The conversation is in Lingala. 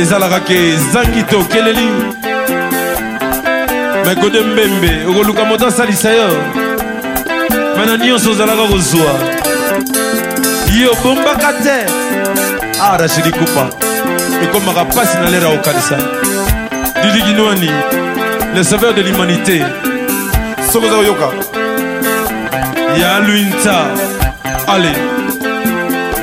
ezalaka ke ezangi te okeleli me gode mbembe okoluka moto asalisa yo me na nyonso ozalaka kozwa yo obombaka te arashidi ah, kupa ekomaka mpasi na lera okanisa didiginwani le sauveur de l'humanité soki oza koyoka ya luinta ale